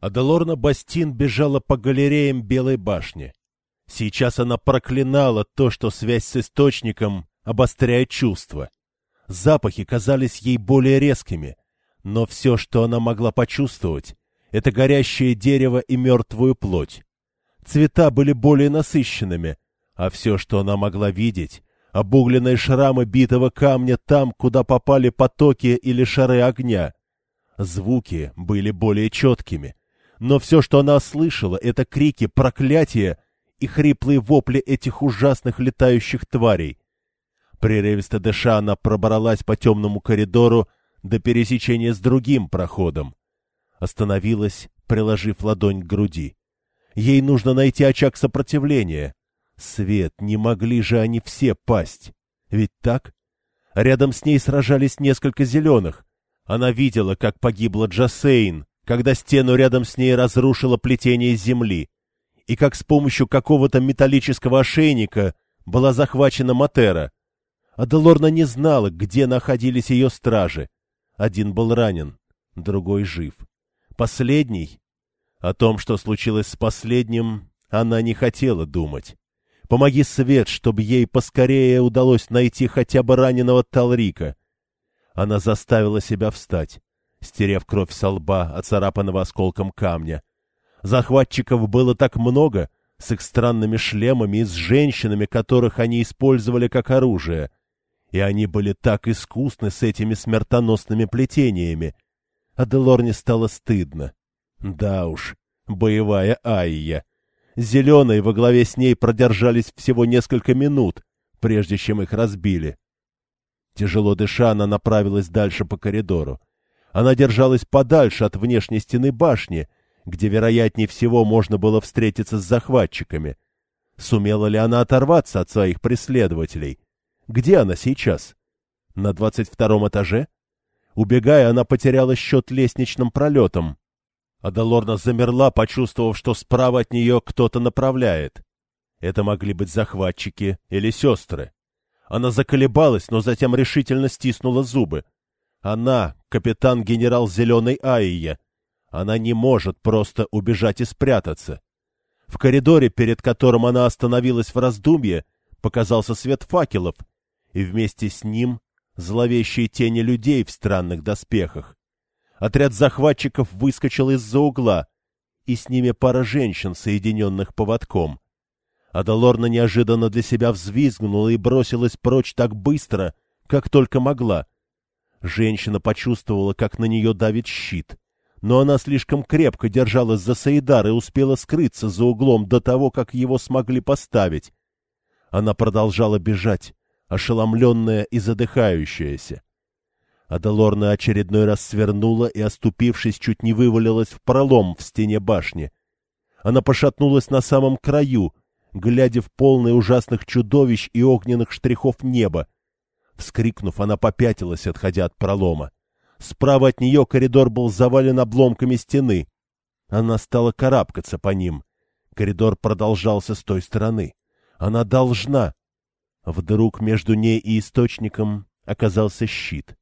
Аделорна Бастин бежала по галереям Белой башни. Сейчас она проклинала то, что связь с источником обостряет чувства. Запахи казались ей более резкими, но все, что она могла почувствовать, это горящее дерево и мертвую плоть. Цвета были более насыщенными, а все, что она могла видеть, обугленные шрамы битого камня там, куда попали потоки или шары огня. Звуки были более четкими, но все, что она слышала, это крики, проклятия и хриплые вопли этих ужасных летающих тварей. Прерывисто дыша, она пробралась по темному коридору до пересечения с другим проходом. Остановилась, приложив ладонь к груди. Ей нужно найти очаг сопротивления. Свет, не могли же они все пасть. Ведь так? Рядом с ней сражались несколько зеленых. Она видела, как погибла Джасейн, когда стену рядом с ней разрушило плетение земли, и как с помощью какого-то металлического ошейника была захвачена Матера. Аделорна не знала, где находились ее стражи. Один был ранен, другой жив. Последний? О том, что случилось с последним, она не хотела думать. Помоги свет, чтобы ей поскорее удалось найти хотя бы раненого Талрика. Она заставила себя встать, стерев кровь со лба, оцарапанного осколком камня. Захватчиков было так много, с их странными шлемами и с женщинами, которых они использовали как оружие. И они были так искусны с этими смертоносными плетениями. А Делорне стало стыдно. Да уж, боевая Айя. Зеленые во главе с ней продержались всего несколько минут, прежде чем их разбили. Тяжело дыша, она направилась дальше по коридору. Она держалась подальше от внешней стены башни, где, вероятнее всего, можно было встретиться с захватчиками. Сумела ли она оторваться от своих преследователей? Где она сейчас? На двадцать втором этаже? Убегая, она потеряла счет лестничным пролетом. Адалорна замерла, почувствовав, что справа от нее кто-то направляет. Это могли быть захватчики или сестры. Она заколебалась, но затем решительно стиснула зубы. Она — капитан-генерал Зеленой Аия. Она не может просто убежать и спрятаться. В коридоре, перед которым она остановилась в раздумье, показался свет факелов, и вместе с ним зловещие тени людей в странных доспехах. Отряд захватчиков выскочил из-за угла, и с ними пара женщин, соединенных поводком. Адалорна неожиданно для себя взвизгнула и бросилась прочь так быстро, как только могла. Женщина почувствовала, как на нее давит щит. Но она слишком крепко держалась за Саидар и успела скрыться за углом до того, как его смогли поставить. Она продолжала бежать, ошеломленная и задыхающаяся. Адалорна очередной раз свернула и, оступившись, чуть не вывалилась в пролом в стене башни. Она пошатнулась на самом краю — глядя в полное ужасных чудовищ и огненных штрихов неба. Вскрикнув, она попятилась, отходя от пролома. Справа от нее коридор был завален обломками стены. Она стала карабкаться по ним. Коридор продолжался с той стороны. Она должна... Вдруг между ней и источником оказался щит.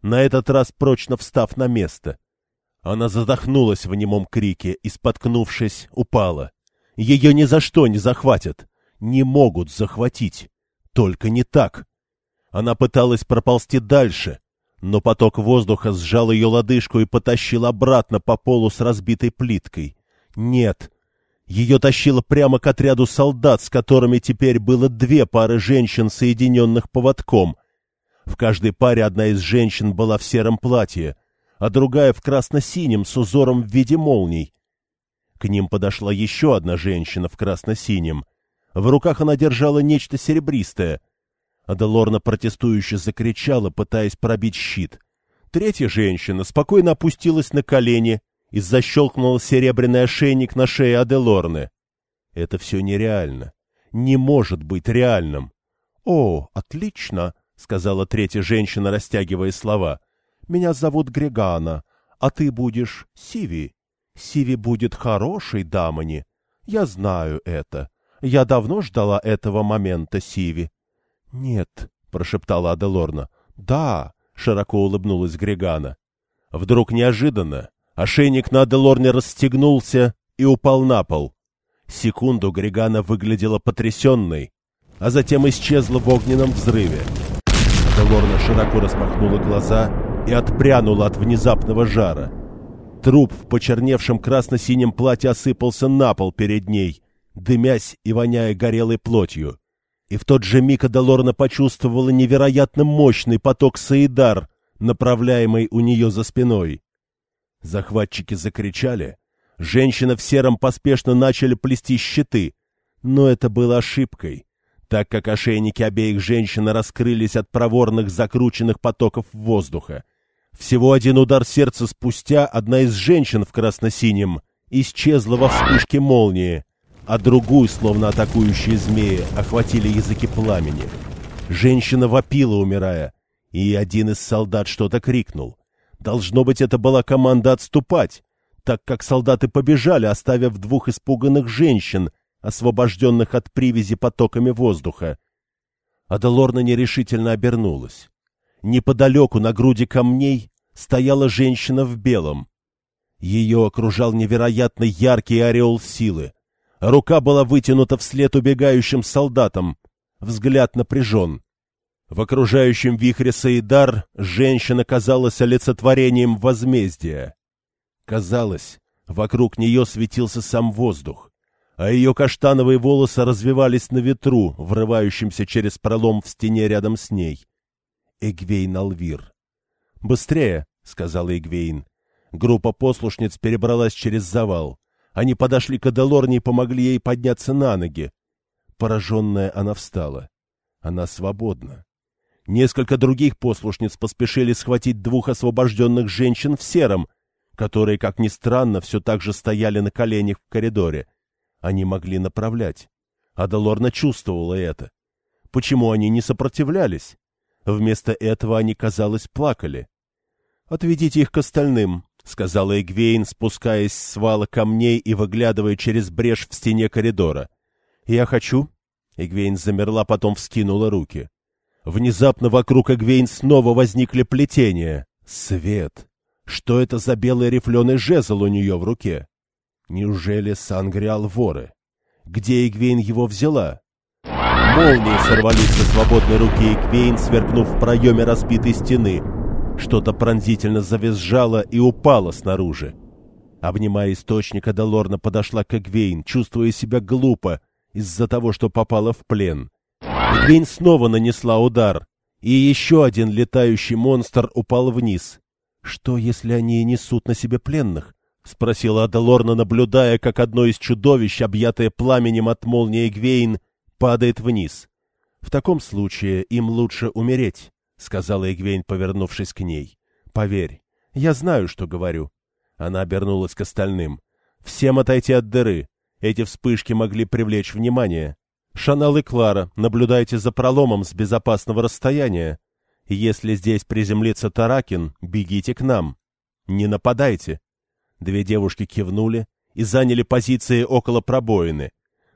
На этот раз прочно встав на место. Она задохнулась в немом крике и, споткнувшись, упала. Ее ни за что не захватят. Не могут захватить. Только не так. Она пыталась проползти дальше, но поток воздуха сжал ее лодыжку и потащил обратно по полу с разбитой плиткой. Нет. Ее тащило прямо к отряду солдат, с которыми теперь было две пары женщин, соединенных поводком. В каждой паре одна из женщин была в сером платье, а другая в красно-синем с узором в виде молний. К ним подошла еще одна женщина в красно-синем. В руках она держала нечто серебристое. Аделорна протестующе закричала, пытаясь пробить щит. Третья женщина спокойно опустилась на колени и защелкнула серебряный ошейник на шее Аделорны. Это все нереально. Не может быть реальным. — О, отлично! — сказала третья женщина, растягивая слова. — Меня зовут Грегана, а ты будешь Сиви. Сиви будет хорошей дамани. Я знаю это. Я давно ждала этого момента, Сиви. — Нет, — прошептала Аделорна. — Да, — широко улыбнулась Грегана. Вдруг неожиданно Ошейник на Аделорне расстегнулся и упал на пол. Секунду Григана выглядела потрясенной, а затем исчезла в огненном взрыве. Аделорна широко распахнула глаза и отпрянула от внезапного жара. Труп в почерневшем красно-синем платье осыпался на пол перед ней, дымясь и воняя горелой плотью. И в тот же миг Адалорна почувствовала невероятно мощный поток Саидар, направляемый у нее за спиной. Захватчики закричали. Женщины в сером поспешно начали плести щиты. Но это было ошибкой, так как ошейники обеих женщин раскрылись от проворных закрученных потоков воздуха. Всего один удар сердца спустя одна из женщин в красно-синем исчезла во вспышке молнии, а другую, словно атакующие змеи, охватили языки пламени. Женщина вопила, умирая, и один из солдат что-то крикнул. Должно быть, это была команда отступать, так как солдаты побежали, оставив двух испуганных женщин, освобожденных от привязи потоками воздуха. Адалорна нерешительно обернулась. Неподалеку на груди камней стояла женщина в белом. Ее окружал невероятно яркий ореол силы. Рука была вытянута вслед убегающим солдатам. Взгляд напряжен. В окружающем вихре Саидар женщина казалась олицетворением возмездия. Казалось, вокруг нее светился сам воздух, а ее каштановые волосы развивались на ветру, врывающемся через пролом в стене рядом с ней. Эгвейн Алвир. «Быстрее!» — сказала Эгвейн. Группа послушниц перебралась через завал. Они подошли к Аделорне и помогли ей подняться на ноги. Пораженная она встала. Она свободна. Несколько других послушниц поспешили схватить двух освобожденных женщин в сером, которые, как ни странно, все так же стояли на коленях в коридоре. Они могли направлять. Адалорна чувствовала это. Почему они не сопротивлялись? Вместо этого они, казалось, плакали. «Отведите их к остальным», — сказала Эгвейн, спускаясь с вала камней и выглядывая через брешь в стене коридора. «Я хочу...» Эгвейн замерла, потом вскинула руки. Внезапно вокруг Эгвейн снова возникли плетения. Свет! Что это за белый рифленый жезл у нее в руке? Неужели Сангриал воры? Где Эгвейн его взяла? Молнии сорвались со свободной руки Эгвейн, сверкнув в проеме разбитой стены. Что-то пронзительно завизжало и упало снаружи. Обнимая источник, Адалорна подошла к Эгвейн, чувствуя себя глупо из-за того, что попала в плен. Гвейн снова нанесла удар, и еще один летающий монстр упал вниз. «Что, если они несут на себе пленных?» — спросила Адалорна, наблюдая, как одно из чудовищ, объятое пламенем от молнии Гвейн, падает вниз. «В таком случае им лучше умереть», — сказала Эгвейн, повернувшись к ней. «Поверь, я знаю, что говорю». Она обернулась к остальным. «Всем отойти от дыры. Эти вспышки могли привлечь внимание. Шанал и Клара, наблюдайте за проломом с безопасного расстояния. Если здесь приземлится Таракин, бегите к нам. Не нападайте. Две девушки кивнули и заняли позиции около пробоины.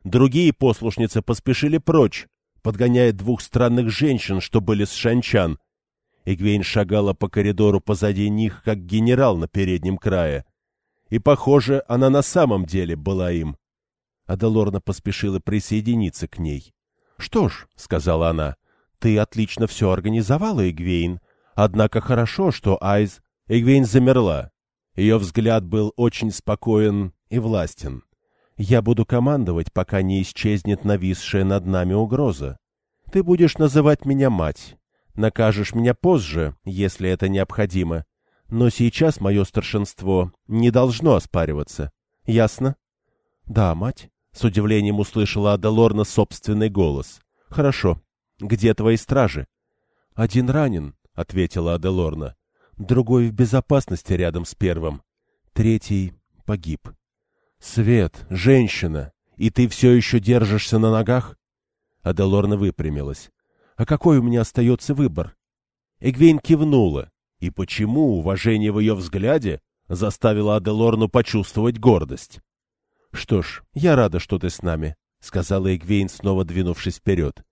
Другие послушницы поспешили прочь, подгоняя двух странных женщин, что были с шанчан. Игвейн шагала по коридору позади них, как генерал на переднем крае. И, похоже, она на самом деле была им. Аделорна поспешила присоединиться к ней. — Что ж, — сказала она, — ты отлично все организовала, Эгвейн. Однако хорошо, что Айз... Эгвейн замерла. Ее взгляд был очень спокоен и властен. Я буду командовать, пока не исчезнет нависшая над нами угроза. Ты будешь называть меня мать. Накажешь меня позже, если это необходимо. Но сейчас мое старшинство не должно оспариваться. Ясно? — Да, мать. С удивлением услышала Адалорна собственный голос. «Хорошо. Где твои стражи?» «Один ранен», — ответила Аделорна. «Другой в безопасности рядом с первым. Третий погиб». «Свет, женщина, и ты все еще держишься на ногах?» Аделорна выпрямилась. «А какой у меня остается выбор?» Эгвейн кивнула. И почему уважение в ее взгляде заставило Аделорну почувствовать гордость? «Что ж, я рада, что ты с нами», — сказала Эгвейн, снова двинувшись вперед.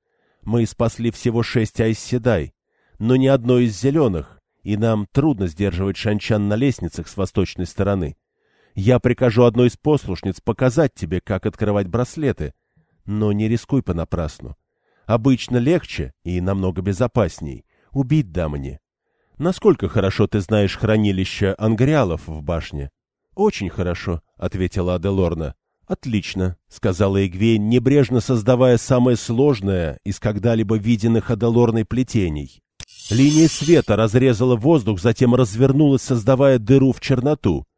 «Мы спасли всего шесть айсседай, но ни одной из зеленых, и нам трудно сдерживать шанчан на лестницах с восточной стороны. Я прикажу одной из послушниц показать тебе, как открывать браслеты, но не рискуй понапрасну. Обычно легче и намного безопасней убить Дамани. Насколько хорошо ты знаешь хранилище ангриалов в башне? — Очень хорошо, — ответила Аделорна. — Отлично, — сказала Игвейн, небрежно создавая самое сложное из когда-либо виденных Аделорной плетений. Линия света разрезала воздух, затем развернулась, создавая дыру в черноту. —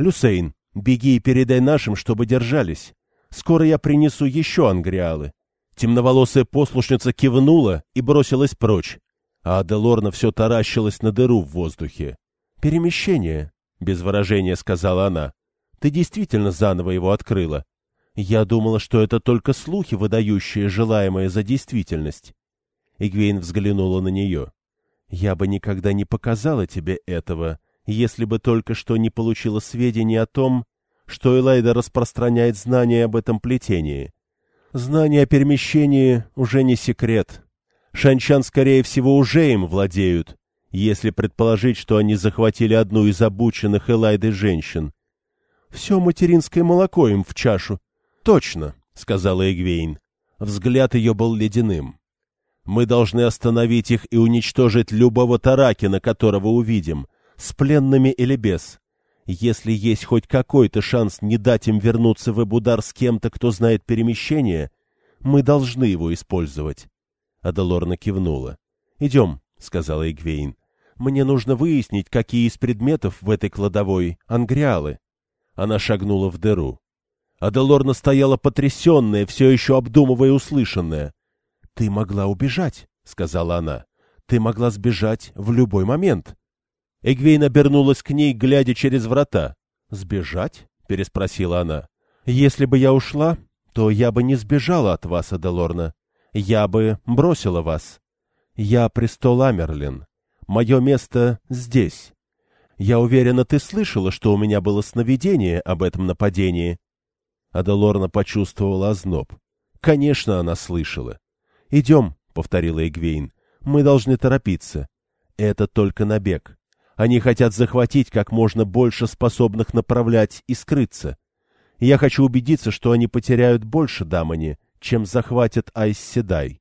Люсейн, беги и передай нашим, чтобы держались. Скоро я принесу еще ангриалы. Темноволосая послушница кивнула и бросилась прочь, а Аделорна все таращилась на дыру в воздухе. «Перемещение», — без выражения сказала она. «Ты действительно заново его открыла. Я думала, что это только слухи, выдающие желаемое за действительность». Игвейн взглянула на нее. «Я бы никогда не показала тебе этого, если бы только что не получила сведений о том, что Элайда распространяет знания об этом плетении. Знания о перемещении уже не секрет. Шанчан, скорее всего, уже им владеют, если предположить, что они захватили одну из обученных Элайды женщин. Все материнское молоко им в чашу. — Точно, — сказала Эгвейн. Взгляд ее был ледяным. Мы должны остановить их и уничтожить любого Таракина, которого увидим, с пленными или без. Если есть хоть какой-то шанс не дать им вернуться в Эбудар с кем-то, кто знает перемещение, мы должны его использовать. Адалорна кивнула. — Идем, — сказала Игвейн. — Мне нужно выяснить, какие из предметов в этой кладовой ангриалы. Она шагнула в дыру. Адалорна стояла потрясенная, все еще обдумывая услышанное. — Ты могла убежать, — сказала она. — Ты могла сбежать в любой момент. Эгвейн обернулась к ней, глядя через врата. «Сбежать?» — переспросила она. «Если бы я ушла, то я бы не сбежала от вас, Аделорна. Я бы бросила вас. Я престол Амерлин. Мое место здесь. Я уверена, ты слышала, что у меня было сновидение об этом нападении». Аделорна почувствовала озноб. Конечно, она слышала. «Идем», — повторила Эгвейн. «Мы должны торопиться. Это только набег. Они хотят захватить как можно больше способных направлять и скрыться. Я хочу убедиться, что они потеряют больше Дамани, чем захватят Айс Седай.